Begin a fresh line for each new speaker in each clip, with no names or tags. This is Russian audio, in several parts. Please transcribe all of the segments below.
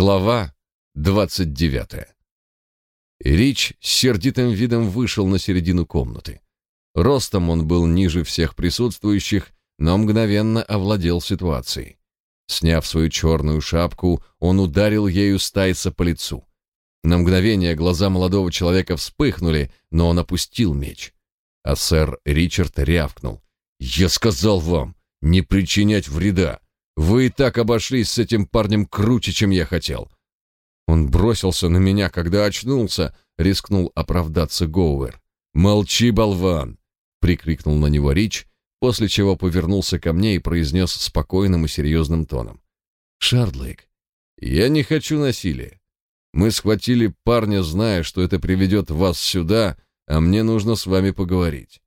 Глава двадцать девятая. Рич с сердитым видом вышел на середину комнаты. Ростом он был ниже всех присутствующих, но мгновенно овладел ситуацией. Сняв свою черную шапку, он ударил ею Стайса по лицу. На мгновение глаза молодого человека вспыхнули, но он опустил меч. А сэр Ричард рявкнул. «Я сказал вам, не причинять вреда. Вы и так обошлись с этим парнем круче, чем я хотел. Он бросился на меня, когда очнулся, рискнул оправдаться Гоуэр. Молчи, болван, прикрикнул на него Рич, после чего повернулся ко мне и произнес спокойным и серьезным тоном: "Шардлейк, я не хочу насилия. Мы схватили парня, зная, что это приведет вас сюда, а мне нужно с вами поговорить.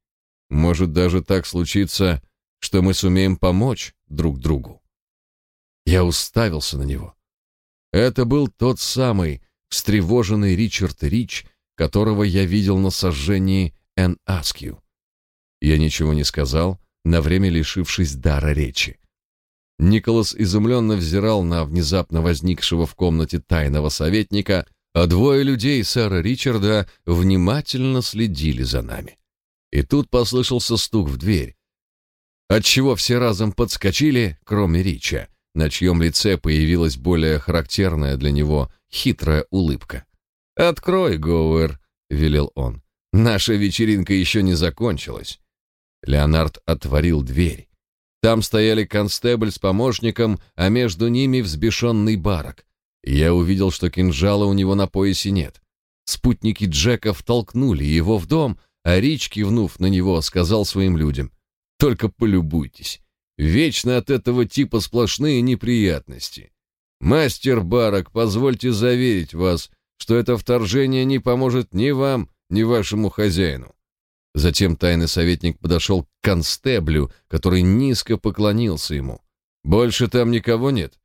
Может даже так случиться, что мы сумеем помочь друг другу". Я уставился на него. Это был тот самый встревоженный Ричард Рич, которого я видел на сожжении Эн Аскью. Я ничего не сказал, на время лишившись дара речи. Николас изумленно взирал на внезапно возникшего в комнате тайного советника, а двое людей сэра Ричарда внимательно следили за нами. И тут послышался стук в дверь, отчего все разом подскочили, кроме Рича, на чьем лице появилась более характерная для него хитрая улыбка. «Открой, Гоуэр», — велел он. «Наша вечеринка еще не закончилась». Леонард отворил дверь. Там стояли констебль с помощником, а между ними взбешенный барок. Я увидел, что кинжала у него на поясе нет. Спутники Джека втолкнули его в дом, а Рич, кивнув на него, сказал своим людям, «Только полюбуйтесь, Вечно от этого типа сплошные неприятности. Мастер Барак, позвольте заверить вас, что это вторжение не поможет ни вам, ни вашему хозяину. Затем тайный советник подошел к констеблю, который низко поклонился ему. Больше там никого нет?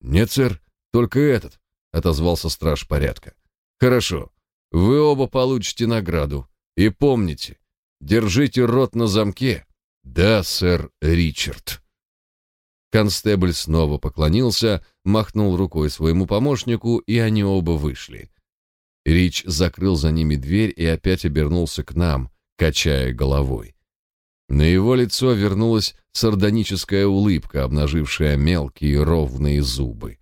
Нет, сэр, только этот, отозвался страж порядка. Хорошо. Вы оба получите награду. И помните, держите рот на замке да, сэр Ричард. Констебль снова поклонился, махнул рукой своему помощнику, и они оба вышли. Рич закрыл за ними дверь и опять обернулся к нам, качая головой. На его лицо вернулась сардоническая улыбка, обнажившая мелкие ровные зубы.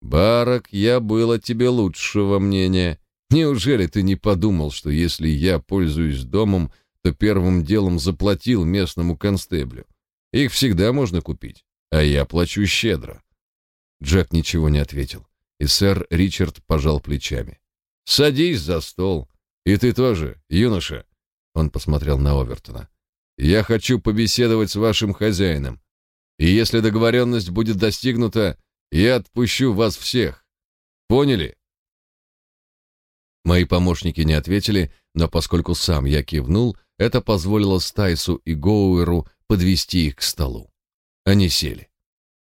«Барак, я был о тебе лучшего мнения. Неужели ты не подумал, что если я пользуюсь домом, то первым делом заплатил местному констеблю. Их всегда можно купить, а я плачу щедро. Джек ничего не ответил, и сэр Ричард пожал плечами. Садись за стол. И ты тоже, юноша. Он посмотрел на Овертона. Я хочу побеседовать с вашим хозяином. И если договоренность будет достигнута, я отпущу вас всех. Поняли? Мои помощники не ответили, но поскольку сам я кивнул, это позволило Стайсу и Гоуэру подвести их к столу. Они сели.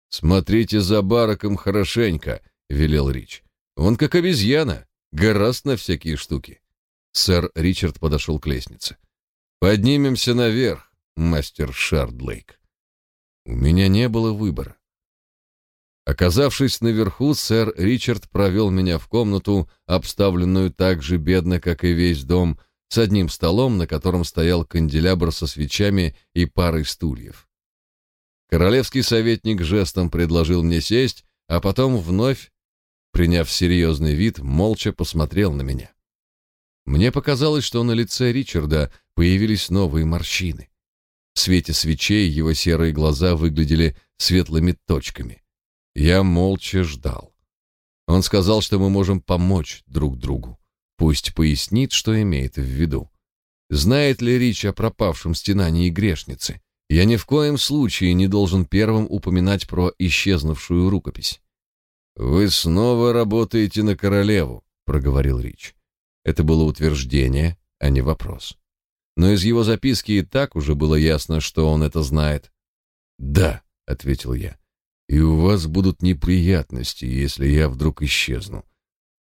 «Смотрите за бараком хорошенько», — велел Рич. «Он как обезьяна, гораст на всякие штуки». Сэр Ричард подошел к лестнице. «Поднимемся наверх, мастер Шардлейк». У меня не было выбора. Оказавшись наверху, сэр Ричард провел меня в комнату, обставленную так же бедно, как и весь дом, — с одним столом, на котором стоял канделябр со свечами и парой стульев. Королевский советник жестом предложил мне сесть, а потом вновь, приняв серьезный вид, молча посмотрел на меня. Мне показалось, что на лице Ричарда появились новые морщины. В свете свечей его серые глаза выглядели светлыми точками. Я молча ждал. Он сказал, что мы можем помочь друг другу. Пусть пояснит, что имеет в виду. Знает ли Рич о пропавшем стенании грешницы? Я ни в коем случае не должен первым упоминать про исчезнувшую рукопись. «Вы снова работаете на королеву», — проговорил Рич. Это было утверждение, а не вопрос. Но из его записки и так уже было ясно, что он это знает. «Да», — ответил я, — «и у вас будут неприятности, если я вдруг исчезну.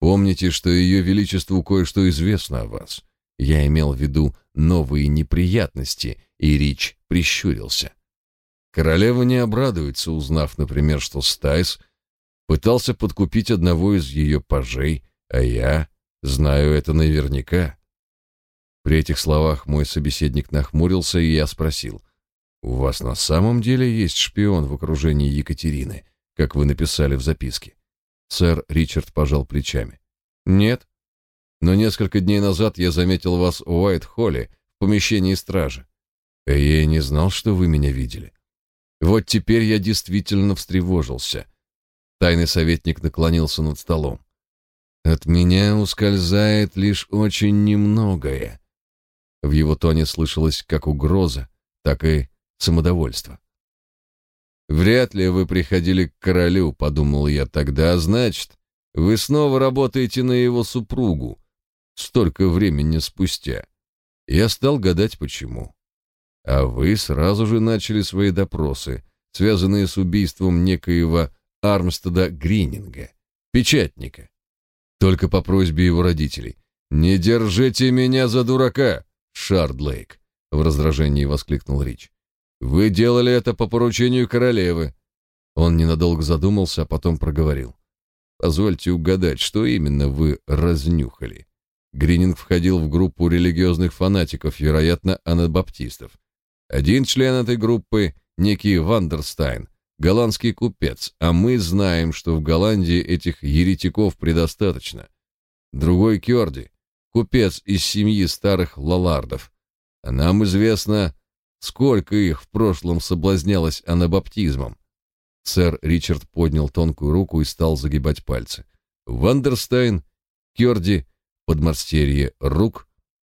Помните, что ее величеству кое-что известно о вас. Я имел в виду новые неприятности, и Рич прищурился. Королева не обрадуется, узнав, например, что Стайс Пытался подкупить одного из ее пажей, а я знаю это наверняка. При этих словах мой собеседник нахмурился, и я спросил: "У вас на самом деле есть шпион в окружении Екатерины, как вы написали в записке?" Сэр Ричард пожал плечами. "Нет. Но несколько дней назад я заметил вас в Уайт-Холле в помещении стражи. А я и не знал, что вы меня видели. Вот теперь я действительно встревожился. Тайный советник наклонился над столом. От меня ускользает лишь очень немногое. В его тоне слышалось как угроза, так и самодовольство. Вряд ли вы приходили к королю, подумал я тогда, а значит, вы снова работаете на его супругу. Столько времени спустя. Я стал гадать почему. А вы сразу же начали свои допросы, связанные с убийством некоего Армстеда Грининга, печатника. Только по просьбе его родителей. «Не держите меня за дурака, Шардлейк!» В раздражении воскликнул Рич. «Вы делали это по поручению королевы». Он ненадолго задумался, а потом проговорил. «Позвольте угадать, что именно вы разнюхали?» Грининг входил в группу религиозных фанатиков, вероятно, анабаптистов. Один член этой группы, некий Вандерстайн, голландский купец, а мы знаем, что в Голландии этих еретиков предостаточно. Другой Кёрди, купец из семьи старых лоллардов. А нам известно, сколько их в прошлом соблазнялось анабаптизмом. Сэр Ричард поднял тонкую руку и стал загибать пальцы. Вандерстайн, Кёрди, подмастерье Рук,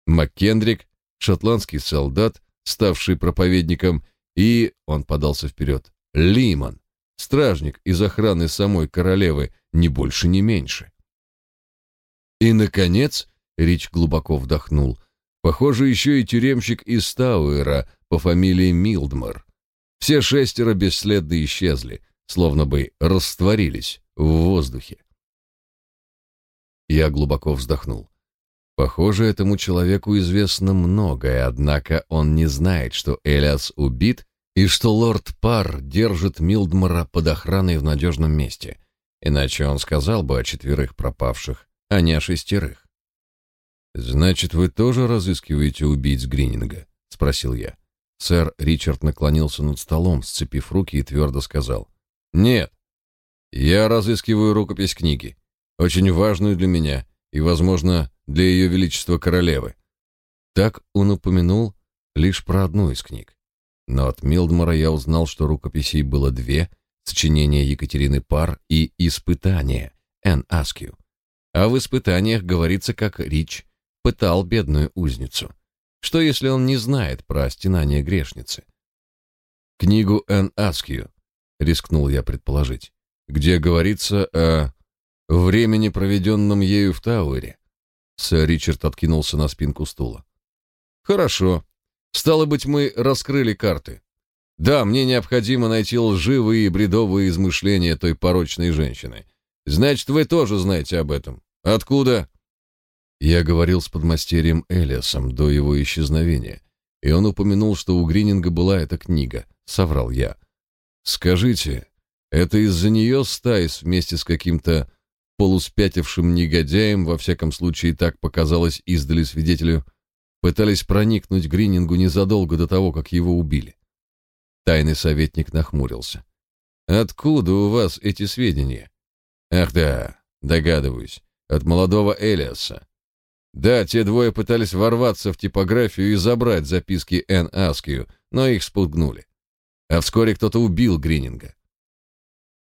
Маккендрик, шотландский солдат, ставший проповедником, и, он подался вперед, Лиман, стражник из охраны самой королевы, ни больше, ни меньше. И, наконец, Рич глубоко вдохнул, похоже, еще и тюремщик из Тауэра по фамилии Милдмар. Все шестеро бесследно исчезли, словно бы растворились в воздухе. Я глубоко вздохнул. Похоже, этому человеку известно многое, однако он не знает, что Элиас убит и что лорд Пар держит Милдмара под охраной в надежном месте. Иначе он сказал бы о четверых пропавших, а не о шестерых. Значит, вы тоже разыскиваете убийц Грининга, спросил я. Сэр Ричард наклонился над столом, сцепив руки и твердо сказал: "Нет. Я разыскиваю рукопись книги, очень важную для меня и, возможно, для ее величества королевы. Так он упомянул лишь про одну из книг. Но от Милдмора я узнал, что рукописей было две: сочинение Екатерины Пар и Испытание Н. Аскью. А в испытаниях говорится, как Рич пытал бедную узницу. Что если он не знает про стенание грешницы? Книгу Н. Аскью, рискнул я предположить, где говорится о времени, проведенном ею в Тауэре. Сэр Ричард откинулся на спинку стула. Хорошо. Стало быть, мы раскрыли карты. Да, мне необходимо найти лживые и бредовые измышления той порочной женщины. Значит, вы тоже знаете об этом. Откуда? Я говорил с подмастерьем Элиасом до его исчезновения, и он упомянул, что у Грининга была эта книга, соврал я. Скажите, это из-за нее Стайс вместе с каким-то полуспятившим негодяем, во всяком случае так показалось издали свидетелю, пытались проникнуть Гринингу незадолго до того, как его убили. Тайный советник нахмурился. Откуда у вас эти сведения? Ах да, догадываюсь, от молодого Элиаса. Да, те двое пытались ворваться в типографию и забрать записки Н. Аскию, но их спугнули. А вскоре кто-то убил Грининга.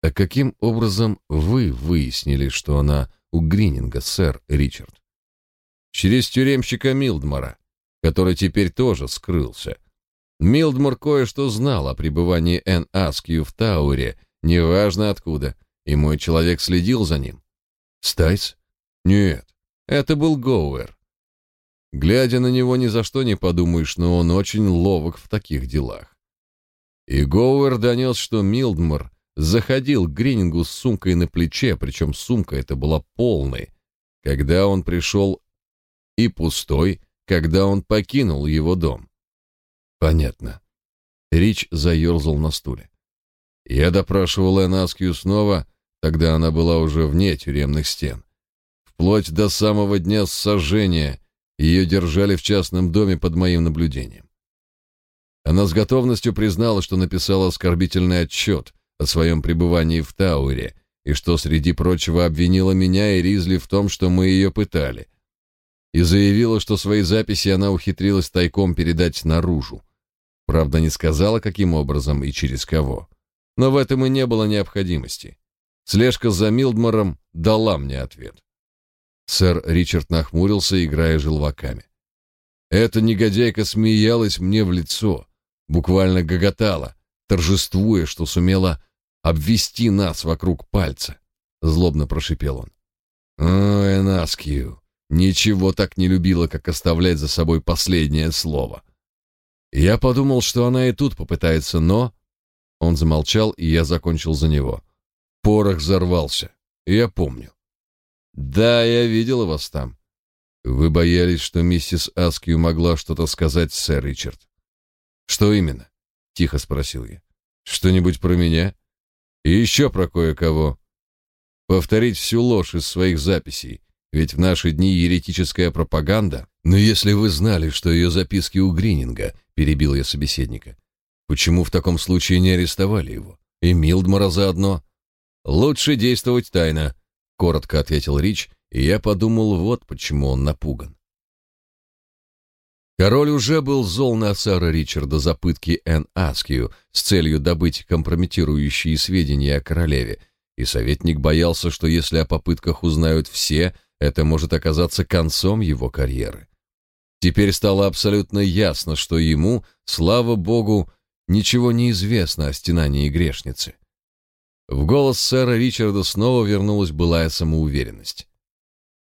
А каким образом вы выяснили, что она у Грининга, сэр Ричард? Через тюремщика Милдмора, который теперь тоже скрылся. Милдмор кое-что знал о пребывании Н. Аскью в Тауре, неважно откуда, и мой человек следил за ним. Стайс? Нет, это был Гоуэр. Глядя на него, ни за что не подумаешь, но он очень ловок в таких делах. И Гоуэр донес, что Милдмор заходил к Гринингу с сумкой на плече, причем сумка эта была полной, когда он пришел, и пустой, когда он покинул его дом. Понятно. Рич заерзал на стуле. Я допрашивал Энаскью снова, Тогда она была уже вне тюремных стен. Вплоть до самого дня сожжения ее держали в частном доме под моим наблюдением. Она с готовностью признала, что написала оскорбительный отчет о своем пребывании в Тауэре и что, среди прочего, обвинила меня и Ризли в том, что мы ее пытали. И заявила, что свои записи она ухитрилась тайком передать наружу. Правда, не сказала, каким образом и через кого. Но в этом и не было необходимости. Слежка за Милдмором дала мне ответ. Сэр Ричард нахмурился, играя желваками. Эта негодяйка смеялась мне в лицо, буквально гоготала, торжествуя, что сумела обвести нас вокруг пальца. Злобно прошипел он. «О, Энаскью, ничего так не любила, как оставлять за собой последнее слово». Я подумал, что она и тут попытается, но... Он замолчал, и я закончил за него. Порох взорвался. Я помню. Да, я видела вас там. Вы боялись, что миссис Аскью могла что-то сказать, сэр Ричард. Что именно? Тихо спросил я. Что-нибудь про меня? И еще про кое-кого. Повторить всю ложь из своих записей, ведь в наши дни еретическая пропаганда. Но если вы знали, что ее записки у Грининга, перебил я собеседника, почему в таком случае не арестовали его? И Милдмора заодно? Лучше действовать тайно, коротко ответил Рич, и я подумал, вот почему он напуган. Король уже был зол на сэра Ричарда за пытки Эн Аскию с целью добыть компрометирующие сведения о королеве, и советник боялся, что если о попытках узнают все, это может оказаться концом его карьеры. Теперь стало абсолютно ясно, что ему, слава богу, ничего не известно о стенании грешницы. В голос сэра Ричарда снова вернулась былая самоуверенность.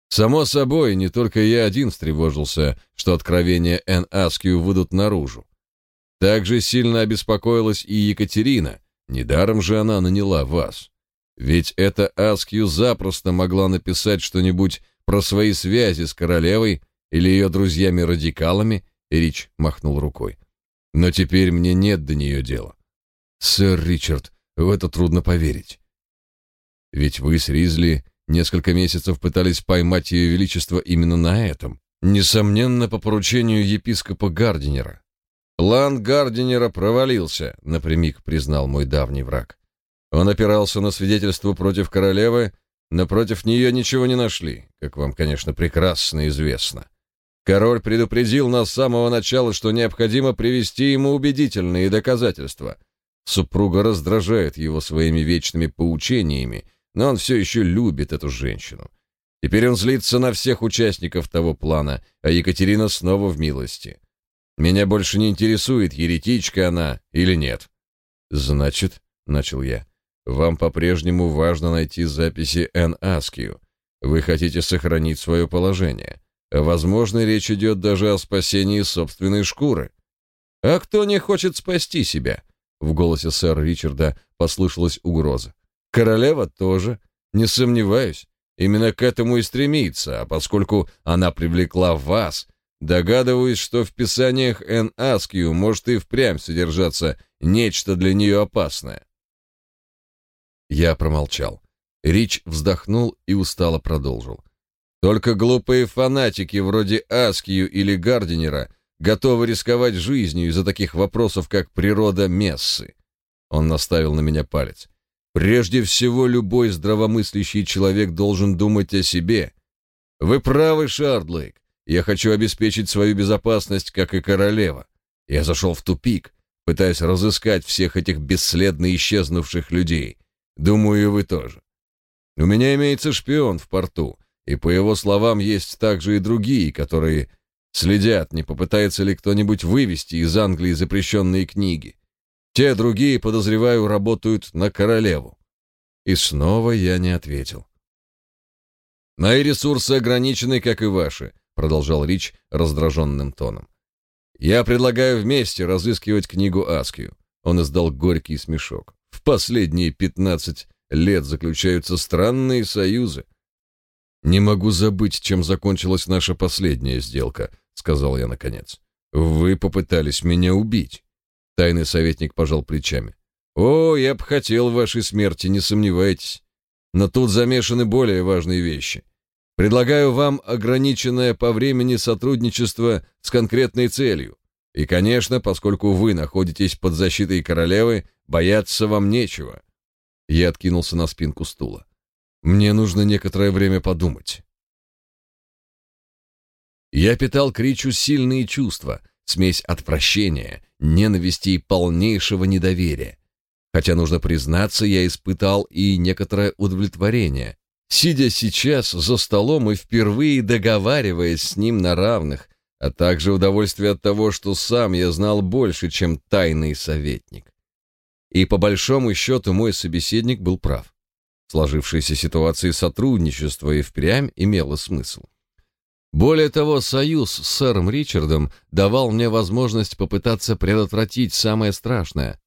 Само собой, не только я один встревожился, что откровения Эн Аскью выйдут наружу. Также сильно обеспокоилась и Екатерина, недаром же она наняла вас. Ведь эта Аскью запросто могла написать что-нибудь про свои связи с королевой или ее друзьями-радикалами, Рич махнул рукой. Но теперь мне нет до нее дела. Сэр Ричард, в это трудно поверить. Ведь вы с Ризли несколько месяцев пытались поймать ее величество именно на этом, несомненно, по поручению епископа Гардинера. План Гардинера провалился, напрямик признал мой давний враг. Он опирался на свидетельство против королевы, но против нее ничего не нашли, как вам, конечно, прекрасно известно. Король предупредил нас с самого начала, что необходимо привести ему убедительные доказательства, Супруга раздражает его своими вечными поучениями, но он все еще любит эту женщину. Теперь он злится на всех участников того плана, а Екатерина снова в милости. Меня больше не интересует, еретичка она или нет. Значит, начал я, вам по-прежнему важно найти записи Н. Аскью. Вы хотите сохранить свое положение. Возможно, речь идет даже о спасении собственной шкуры. А кто не хочет спасти себя? В голосе сэра Ричарда послышалась угроза. Королева тоже, не сомневаюсь, именно к этому и стремится, а поскольку она привлекла вас, догадываюсь, что в писаниях Эн Аскью может и впрямь содержаться нечто для нее опасное. Я промолчал. Рич вздохнул и устало продолжил. Только глупые фанатики вроде Аскью или Гардинера готовы рисковать жизнью из-за таких вопросов, как природа мессы. Он наставил на меня палец. Прежде всего, любой здравомыслящий человек должен думать о себе. Вы правы, Шардлейк. Я хочу обеспечить свою безопасность, как и королева. Я зашел в тупик, пытаясь разыскать всех этих бесследно исчезнувших людей. Думаю, и вы тоже. У меня имеется шпион в порту, и по его словам есть также и другие, которые Следят, не попытается ли кто-нибудь вывести из Англии запрещенные книги. Те другие, подозреваю, работают на королеву. И снова я не ответил. Мои ресурсы ограничены, как и ваши, продолжал Рич раздраженным тоном. Я предлагаю вместе разыскивать книгу Аскию. Он издал горький смешок. В последние пятнадцать лет заключаются странные союзы. Не могу забыть, чем закончилась наша последняя сделка, сказал я наконец. Вы попытались меня убить. Тайный советник пожал плечами. О, я бы хотел вашей смерти, не сомневайтесь. но тут замешаны более важные вещи. Предлагаю вам ограниченное по времени сотрудничество с конкретной целью. И, конечно, поскольку вы находитесь под защитой королевы, бояться вам нечего. Я откинулся на спинку стула. Мне нужно некоторое время подумать. Я питал к Ричу сильные чувства, смесь отвращения, ненависти и полнейшего недоверия. Хотя, нужно признаться, я испытал и некоторое удовлетворение, сидя сейчас за столом и впервые договариваясь с ним на равных, а также удовольствие от того, что сам я знал больше, чем тайный советник. И по большому счету мой собеседник был прав. Сложившаяся ситуация сотрудничества и впрямь имела смысл. Более того, союз с сэром Ричардом давал мне возможность попытаться предотвратить самое страшное,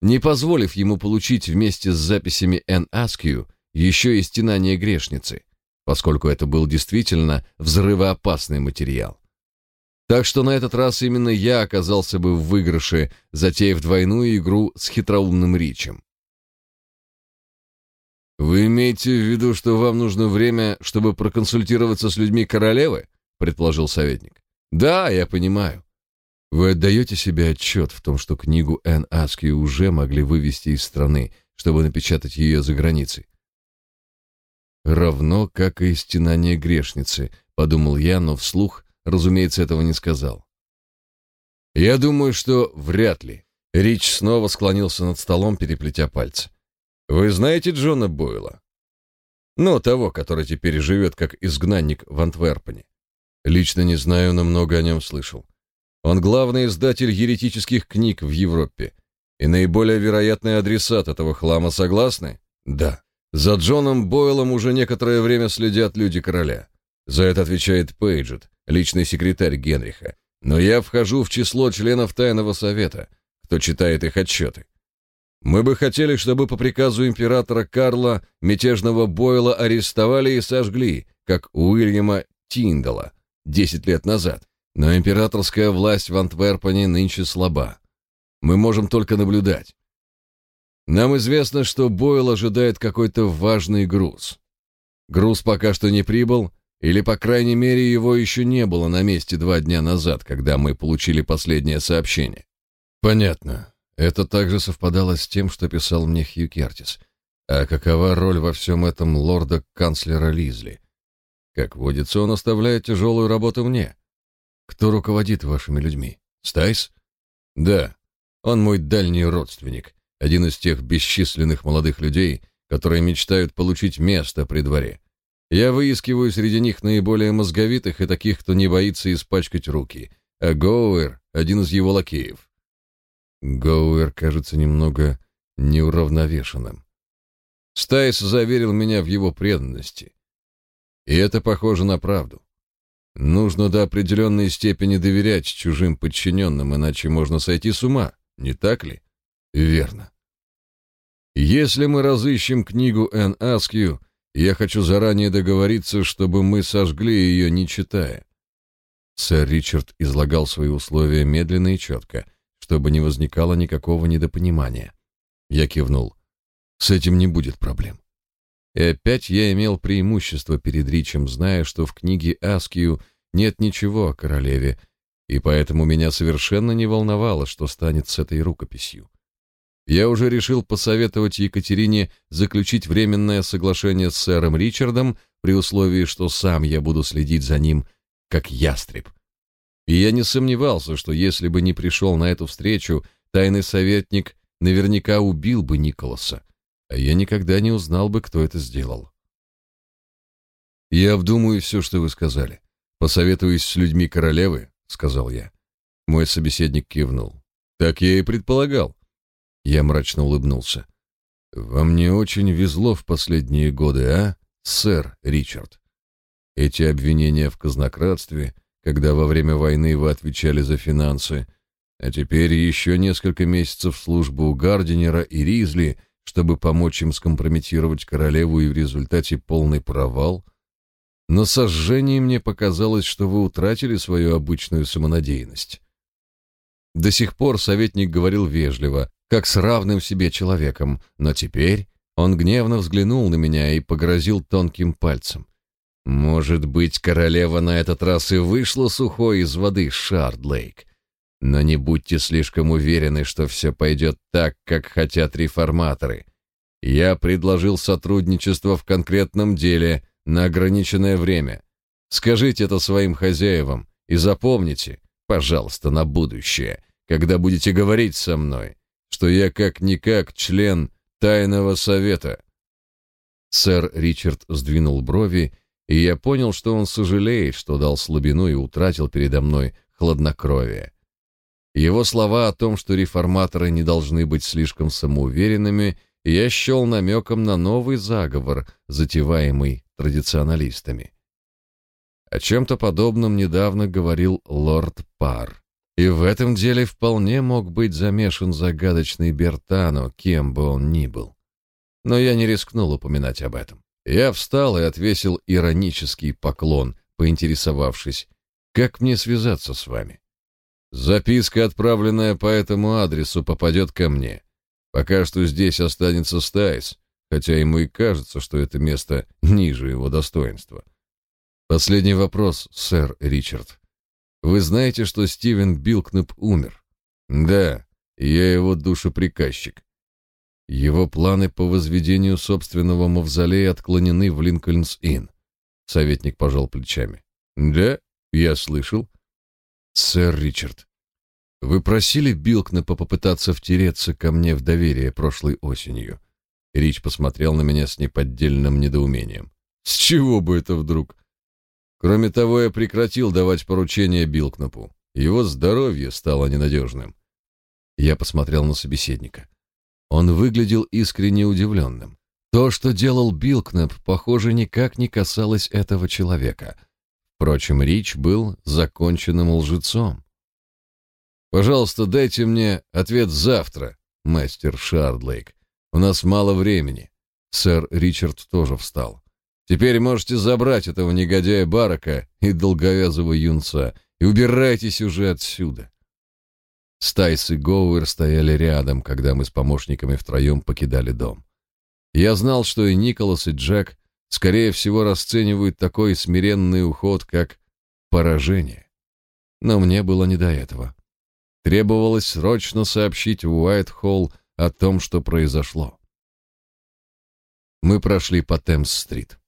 не позволив ему получить вместе с записями Н. Аскью еще и стенание грешницы, поскольку это был действительно взрывоопасный материал. Так что на этот раз именно я оказался бы в выигрыше, затеяв двойную игру с хитроумным Ричем. «Вы имеете в виду, что вам нужно время, чтобы проконсультироваться с людьми королевы?» — предположил советник. «Да, я понимаю. Вы отдаете себе отчет в том, что книгу Энн Аски уже могли вывести из страны, чтобы напечатать ее за границей?» «Равно, как и стенание грешницы», — подумал я, но вслух разумеется, этого не сказал. Я думаю, что вряд ли. Рич снова склонился над столом, переплетя пальцы. Вы знаете Джона Бойла? Ну, того, который теперь живет как изгнанник в Антверпене. Лично не знаю, но много о нем слышал. Он главный издатель еретических книг в Европе и наиболее вероятный адресат этого хлама, согласны? Да. За Джоном Бойлом уже некоторое время следят люди короля. За это отвечает Пейджет, личный секретарь Генриха, но я вхожу в число членов тайного совета, кто читает их отчеты. Мы бы хотели, чтобы по приказу императора Карла мятежного Бойла арестовали и сожгли, как Уильяма Тиндала 10 лет назад. Но императорская власть в Антверпене нынче слаба. Мы можем только наблюдать. Нам известно, что Бойл ожидает какой-то важный груз. Груз пока что не прибыл, или, по крайней мере, его еще не было на месте два дня назад, когда мы получили последнее сообщение. Понятно. Это также совпадало с тем, что писал мне Хью Кертис. А какова роль во всем этом лорда-канцлера Лизли? Как водится, он оставляет тяжелую работу мне. Кто руководит вашими людьми? Стайс? Да. Он мой дальний родственник, один из тех бесчисленных молодых людей, которые мечтают получить место при дворе. Я выискиваю среди них наиболее мозговитых и таких, кто не боится испачкать руки. А Гоуэр — один из его лакеев. Гоуэр кажется немного неуравновешенным. Стайс заверил меня в его преданности. И это похоже на правду. Нужно до определенной степени доверять чужим подчиненным, иначе можно сойти с ума, не так ли? Верно. Если мы разыщем книгу Н. Аскью, я хочу заранее договориться, чтобы мы сожгли ее, не читая. Сэр Ричард излагал свои условия медленно и четко, чтобы не возникало никакого недопонимания. Я кивнул. С этим не будет проблем. И опять я имел преимущество перед Ричем, зная, что в книге Аскию нет ничего о королеве, и поэтому меня совершенно не волновало, что станет с этой рукописью. Я уже решил посоветовать Екатерине заключить временное соглашение с сэром Ричардом при условии, что сам я буду следить за ним, как ястреб. И я не сомневался, что если бы не пришел на эту встречу, тайный советник наверняка убил бы Николаса, а я никогда не узнал бы, кто это сделал. «Я обдумаю все, что вы сказали. Посоветуюсь с людьми королевы», — сказал я. Мой собеседник кивнул. «Так я и предполагал. Я мрачно улыбнулся. «Вам не очень везло в последние годы, а, сэр Ричард? Эти обвинения в казнократстве, когда во время войны вы отвечали за финансы, а теперь еще несколько месяцев службы у Гардинера и Ризли, чтобы помочь им скомпрометировать королеву и в результате полный провал. На сожжении мне показалось, что вы утратили свою обычную самонадеянность». До сих пор советник говорил вежливо, как с равным себе человеком, но теперь Он гневно взглянул на меня и погрозил тонким пальцем. Может быть, королева на этот раз и вышла сухой из воды, Шардлейк. Но не будьте слишком уверены, что все пойдет так, как хотят реформаторы. Я предложил сотрудничество в конкретном деле на ограниченное время. Скажите это своим хозяевам и запомните, пожалуйста, на будущее, когда будете говорить со мной, что я как-никак член тайного совета. Сэр Ричард сдвинул брови, и я понял, что он сожалеет, что дал слабину и утратил передо мной хладнокровие. Его слова о том, что реформаторы не должны быть слишком самоуверенными, я счел намеком на новый заговор, затеваемый традиционалистами. О чем-то подобном недавно говорил лорд Пар. И в этом деле вполне мог быть замешан загадочный Бертано, кем бы он ни был. Но я не рискнул упоминать об этом. Я встал и отвесил иронический поклон, поинтересовавшись, как мне связаться с вами. Записка, отправленная по этому адресу, попадет ко мне. Пока что здесь останется Стайс, хотя ему и кажется, что это место ниже его достоинства. Последний вопрос, сэр Ричард. Вы знаете, что Стивен Билкнеп умер? Да, я его душеприказчик. Его планы по возведению собственного мавзолея отклонены в Линкольнс-Инн. Советник пожал плечами. Да, я слышал. Сэр Ричард, вы просили Билкнепа попытаться втереться ко мне в доверие прошлой осенью. Рич посмотрел на меня с неподдельным недоумением. С чего бы это вдруг? Кроме того, я прекратил давать поручения Билкнапу. Его здоровье стало ненадежным. Я посмотрел на собеседника. Он выглядел искренне удивленным. То, что делал Билкнап, похоже, никак не касалось этого человека. Впрочем, Рич был законченным лжецом. «Пожалуйста, дайте мне ответ завтра, мастер Шардлейк. У нас мало времени». Сэр Ричард тоже встал. Теперь можете забрать этого негодяя Барака и долговязого юнца и убирайтесь уже отсюда. Стайс и Гоуэр стояли рядом, когда мы с помощниками втроем покидали дом. Я знал, что и Николас, и Джек, скорее всего, расценивают такой смиренный уход, как поражение. Но мне было не до этого. Требовалось срочно сообщить в Уайт-Холл о том, что произошло. Мы прошли по Темс-стрит.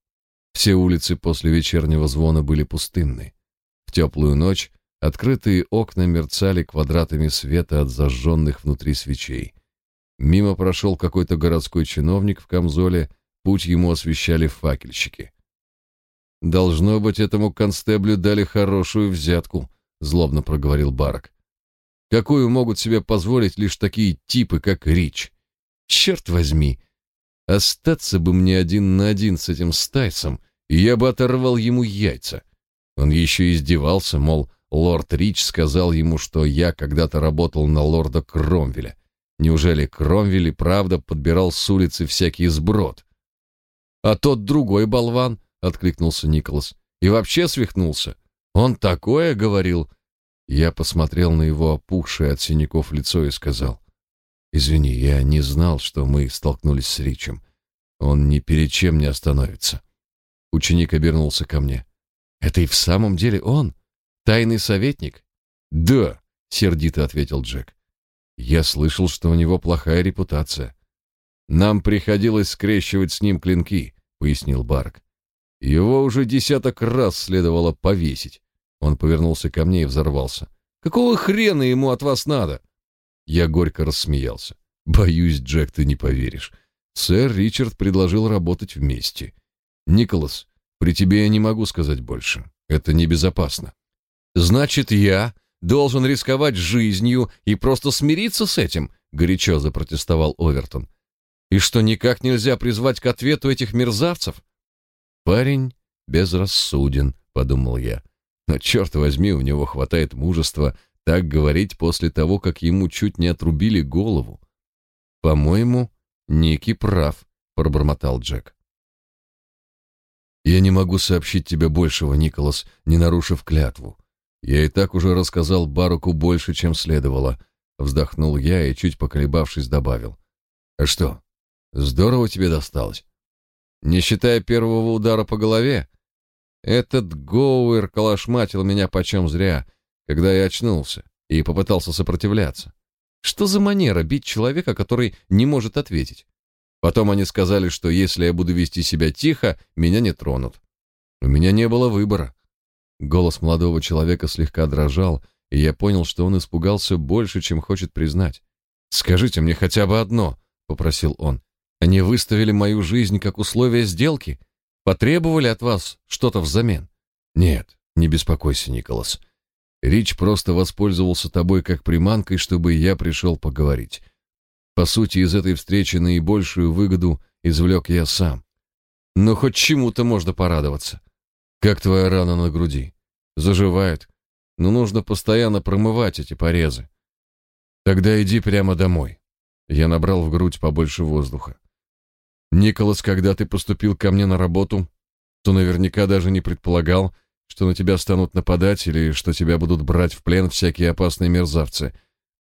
Все улицы после вечернего звона были пустынны. В теплую ночь открытые окна мерцали квадратами света от зажженных внутри свечей. Мимо прошел какой-то городской чиновник в камзоле, путь ему освещали факельщики. «Должно быть, этому констеблю дали хорошую взятку», — злобно проговорил Барак. «Какую могут себе позволить лишь такие типы, как Рич? Черт возьми! Остаться бы мне один на один с этим Стайсом я бы оторвал ему яйца. Он еще издевался, мол, лорд Рич сказал ему, что я когда-то работал на лорда Кромвеля. Неужели Кромвель и правда подбирал с улицы всякий сброд? А тот другой болван, откликнулся Николас, и вообще свихнулся. Он такое говорил. Я посмотрел на его опухшее от синяков лицо и сказал: "Извини, я не знал, что мы столкнулись с Ричем. Он ни перед чем не остановится". Ученик обернулся ко мне. «Это и в самом деле он? Тайный советник?» «Да», — сердито ответил Джек. «Я слышал, что у него плохая репутация. Нам приходилось скрещивать с ним клинки», — пояснил Барк. «Его уже десяток раз следовало повесить». Он повернулся ко мне и взорвался. «Какого хрена ему от вас надо?» Я горько рассмеялся. «Боюсь, Джек, ты не поверишь. Сэр Ричард предложил работать вместе. Николас, при тебе я не могу сказать больше. Это небезопасно. Значит, я должен рисковать жизнью и просто смириться с этим, горячо запротестовал Овертон. И что никак нельзя призвать к ответу этих мерзавцев? Парень безрассуден, подумал я. Но черт возьми, у него хватает мужества так говорить после того, как ему чуть не отрубили голову. По-моему, Ники прав, пробормотал Джек. Я не могу сообщить тебе большего, Николас, не нарушив клятву. Я и так уже рассказал Баруку больше, чем следовало. Вздохнул я и, чуть поколебавшись, добавил. А что? Здорово тебе досталось. Не считая первого удара по голове, этот Гоуэр калашматил меня почем зря, когда я очнулся и попытался сопротивляться. Что за манера бить человека, который не может ответить? Потом они сказали, что если я буду вести себя тихо, меня не тронут. У меня не было выбора. Голос молодого человека слегка дрожал, и я понял, что он испугался больше, чем хочет признать. «Скажите мне хотя бы одно», — попросил он. «Они выставили мою жизнь как условие сделки? Потребовали от вас что-то взамен?» «Нет, не беспокойся, Николас. Рич просто воспользовался тобой как приманкой, чтобы я пришел поговорить. По сути, из этой встречи наибольшую выгоду извлек я сам. Но хоть чему-то можно порадоваться. Как твоя рана на груди? Заживает, но нужно постоянно промывать эти порезы. Тогда иди прямо домой. Я набрал в грудь побольше воздуха. Николас, когда ты поступил ко мне на работу, то наверняка даже не предполагал, что на тебя станут нападать или что тебя будут брать в плен всякие опасные мерзавцы.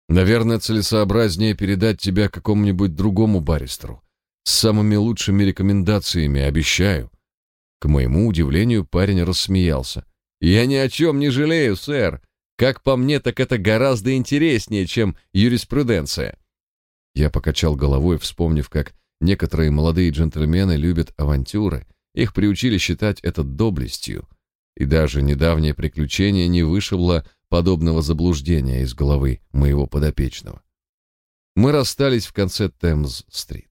Наверное, целесообразнее передать тебя какому-нибудь другому баристеру. С самыми лучшими рекомендациями, обещаю. К моему удивлению, парень рассмеялся. «Я ни о чем не жалею, сэр. Как по мне, так это гораздо интереснее, чем юриспруденция». Я покачал головой, вспомнив, как некоторые молодые джентльмены любят авантюры. Их приучили считать это доблестью и даже недавнее приключение не вышибло подобного заблуждения из головы моего подопечного. Мы расстались в конце Темз-стрит.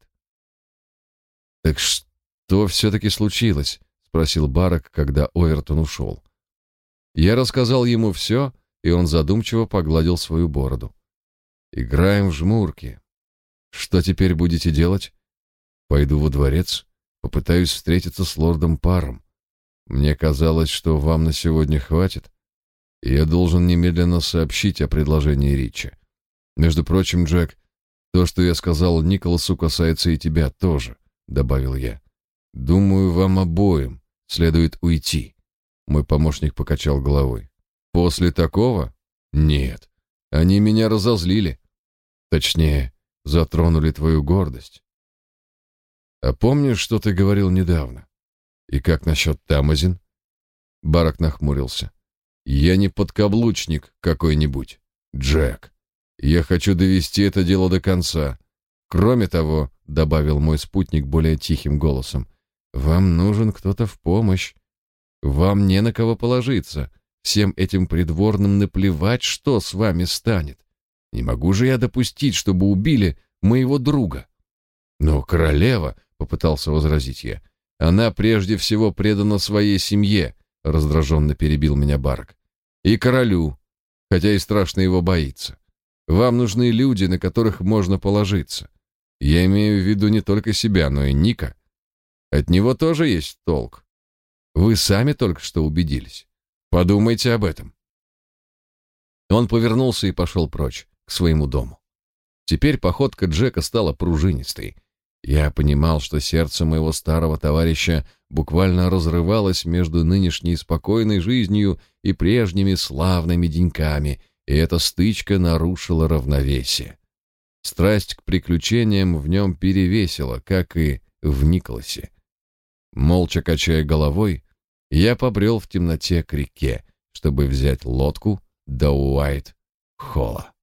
«Так что все-таки случилось?» — спросил Барак, когда Овертон ушел. Я рассказал ему все, и он задумчиво погладил свою бороду. «Играем в жмурки. Что теперь будете делать?» «Пойду во дворец, попытаюсь встретиться с лордом Паром. Мне казалось, что вам на сегодня хватит. я должен немедленно сообщить о предложении Ричи. Между прочим, Джек, то, что я сказал Николасу, касается и тебя тоже, добавил я. Думаю, вам обоим следует уйти. Мой помощник покачал головой. После такого? Нет. Они меня разозлили. Точнее, затронули твою гордость. А помнишь, что ты говорил недавно? И как насчет Тамазин? Барак нахмурился. Я не подкаблучник какой-нибудь, Джек. Я хочу довести это дело до конца. Кроме того, добавил мой спутник более тихим голосом, вам нужен кто-то в помощь. Вам не на кого положиться. Всем этим придворным наплевать, что с вами станет. Не могу же я допустить, чтобы убили моего друга. Но королева, попытался возразить я, она прежде всего предана своей семье, раздраженно перебил меня Барк. И королю, хотя и страшно его боится. Вам нужны люди, на которых можно положиться. Я имею в виду не только себя, но и Ника. От него тоже есть толк. Вы сами только что убедились. Подумайте об этом. Он повернулся и пошел прочь, к своему дому. Теперь походка Джека стала пружинистой. Я понимал, что сердце моего старого товарища буквально разрывалось между нынешней спокойной жизнью и прежними славными деньками, и эта стычка нарушила равновесие. Страсть к приключениям в нем перевесила, как и в Николасе. Молча качая головой, я побрел в темноте к реке, чтобы взять лодку до Уайт-Холла.